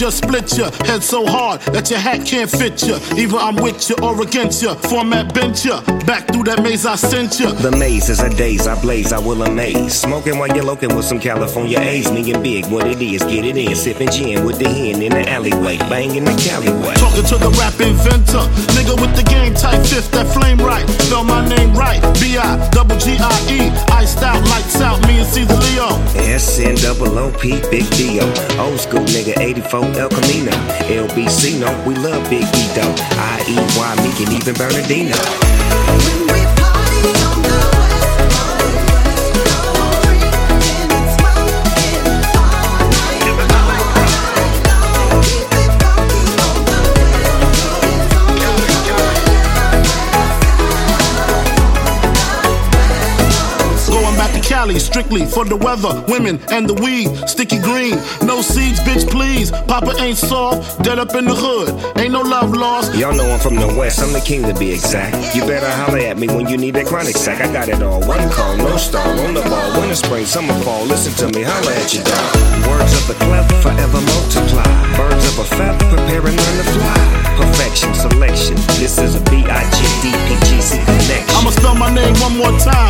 just split ya. Head so hard that your hat can't fit ya. Either I'm with ya or against ya. Format bench ya. Back through that maze I sent ya. The maze is a daze, I blaze, I will amaze. Smoking while you're looking with some California A's. Me and big, what it is, get it in. Sipping gin with the hen in the alleyway. Banging the Callaway. Talking to the rap inventor. Nigga with the game type fifth, that flame right. Spell my name right. B-I, double G-I-E. Iced out, lights out, me and Caesar Leo. SN double OP, Big Dio. Old school nigga, 84 El Camino. LBC, no, we love Big E though. I-E-Y, Meek and even Bernardino. When we party on the west coast, drinking and smoking all night long. Keep it funky on the west coast, Going back to Cali, strictly for the weather, women, and the weed. Sticky green, no seeds, bitch, please. Papa ain't soft, dead up in the hood. Ain't no love lost. Y'all know I'm from the west, I'm the king to be exact. You better holler at me when you need that chronic sack. I got it all. One call, no star, on the ball. Winter, spring, summer, fall. Listen to me, holla at your dog. Words of the clever, forever multiply. Birds of a feather, and learn to fly. Perfection, selection. This is a B-I-G-D-P-G-C connection. I'ma spell my name one more time.